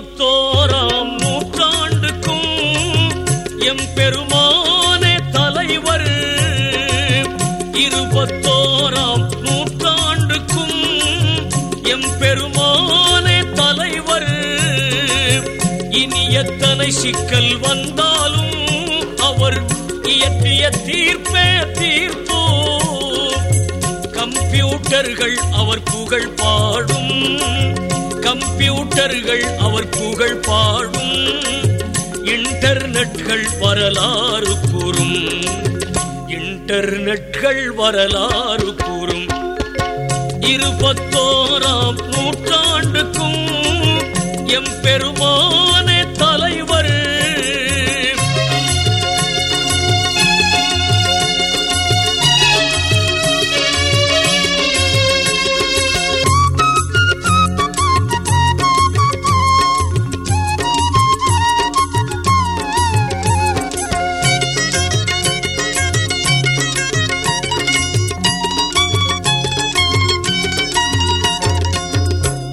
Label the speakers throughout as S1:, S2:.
S1: இருபத்தோராம் நூற்றாண்டுக்கும் எம் பெருமானே தலைவர். இருபத்தோராம் நூற்றாண்டுக்கும் எம் பெருமானே தலைவர். இனி எத்தனை சிக்கல் வந்தாலும் அவர் இயற்றிய தீர்ப்பே தீர்ப்போ. கம்ப்யூட்டர்கள் அவர் புகழ் பாடும். கம்ப்யூட்டர்கள் அவர் புகழ் பாடும். இன்டர்நெட்கள் வரலாறு கூறும். இன்டர்நெட்கள் வரலாறு கூறும். இருபத்தோராம் நூற்றாண்டுக்கும் எம்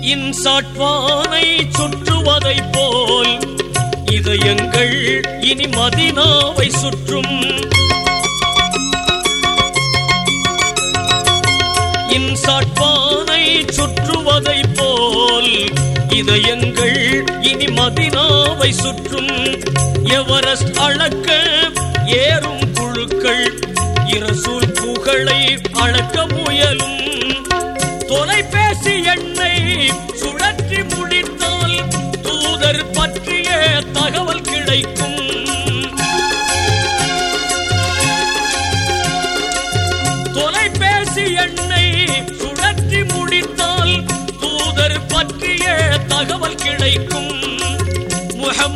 S1: இன்சாட்வானை சுற்றுவதைப் போல் இதயங்கள் இனி மதினாவை சுற்றும். இன்சாட்வானை சுற்றுவதைப் போல் இதயங்கள் இனி மதினாவை சுற்றும். எவரஸ்ட் அளக்க ஏறும் குழுக்கள் இரசூல் புகழை அளக்க முயலும்.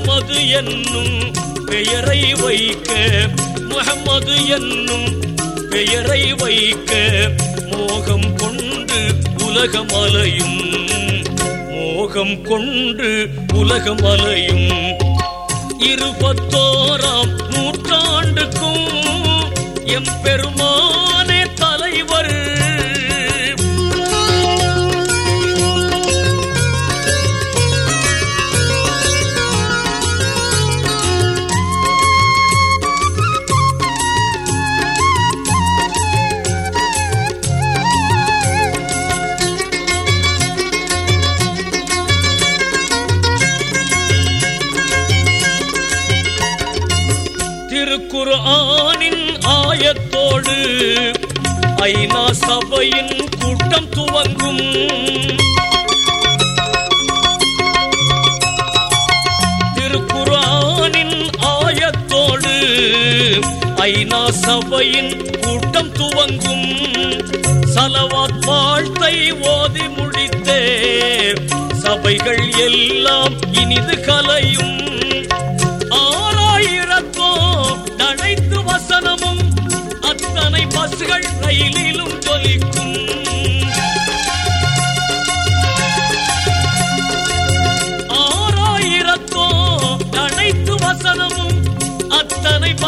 S1: முகம்மது என்னும் பெயரை வைக்க முகம்மது என்னும் பெயரை வைக்க மோகம் கொண்டு உலகமலையும் மோகம் கொண்டு உலகமலையும். இருபத்தோராம் நூற்றாண்டுக்கும் எம் பெருமானே தலைவர். திருக்குர்ஆனின் ஆயத்தோடு ஐநா சபையின் கூட்டம் துவங்கும். திருக்குர்ஆனின் ஆயத்தோடு ஐநா சபையின் கூட்டம் துவங்கும். சலவாத் வாழ்த்தை ஓதி முடித்தே சபைகள் எல்லாம் இனிது கலையும்.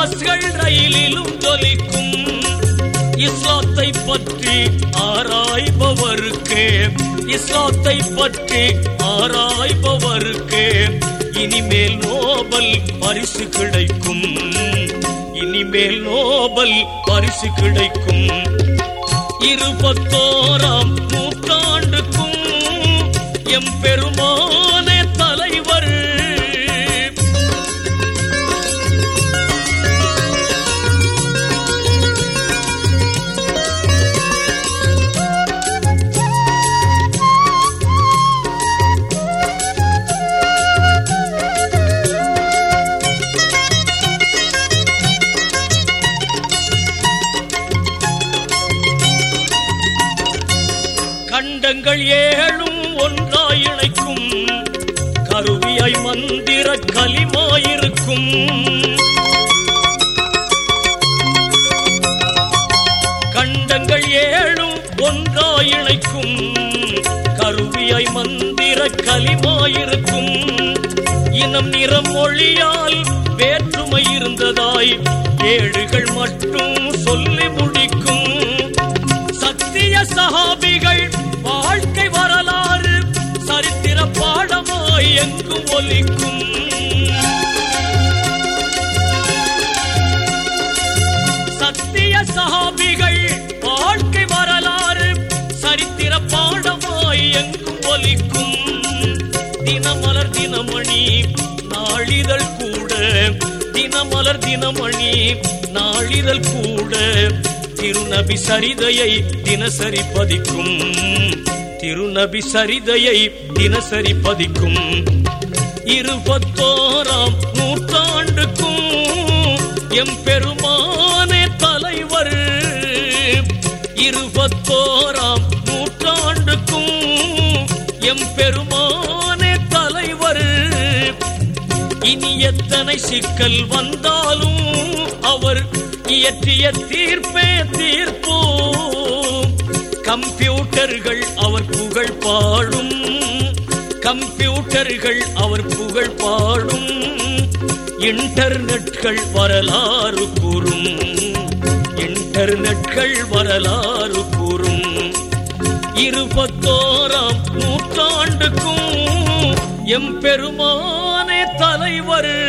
S1: அத்தனை பஸ்கள் ரயிலிலும் ஜொலிக்கும். இஸ்லாத்தை பற்றி ஆராய்பவருக்கே இஸ்லாத்தை பற்றி ஆராய்பவருக்கே இனிமேல் நோபல் பரிசு கிடைக்கும். இனிமேல் நோபல் பரிசு கிடைக்கும். இருபத்தோராம் நூற்றாண்டுக்கும் எம் பெருமான கரங்கள் ஏழும் ஒன்றாய் இணைக்கும். கருவியாய் மந்திர கலிமாயிருக்கும் கண்டங்கள் ஏழும் ஒன்றாய் இணைக்கும். கருவியாய் மந்திர கலிமாயிருக்கும் இனம் நிறம் மொழியால் வேற்றுமை இருந்ததாய் ஏடுகள் மட்டும் சொல்லி முடிக்கும். சத்திய சகாபிகள் வாழ்க்கை வரலாறு சரித்திர பாடமாய் எங்கும் ஒலிக்கும்? சத்திய சகாபிகள் வாழ்க்கை வரலாறு சரித்திர பாடமாய் எங்கும் ஒலிக்கும்? தினமலர் தினமணி நாளிதழ் கூட. தினமலர் தினமணி நாளிதழ் கூட. திருநபி சரிதையை தினசரி பதிக்கும். திருநபி சரிதையை தினசரி பதிக்கும். இருபத்தோராம் நூற்றாண்டுக்கும் எம் பெருமானே தலைவர். இருபத்தோராம் நூற்றாண்டுக்கும் எம் பெருமானே தலைவர். இனி எத்தனை சிக்கல் வந்தாலும் அவர் இயற்றிய தீர்ப்பே தீர்ப்போம். கம்ப்யூட்டர்கள் அவர் புகழ் பாடும். கம்ப்யூட்டர்கள் அவர் புகழ் பாடும். இன்டர்நெட்கள் வரலாறு கூறும். இன்டர்நெட்கள் வரலாறு கூறும். இருபத்தோராம் நூற்றாண்டுக்கும் எம் பெருமானே தலைவர்.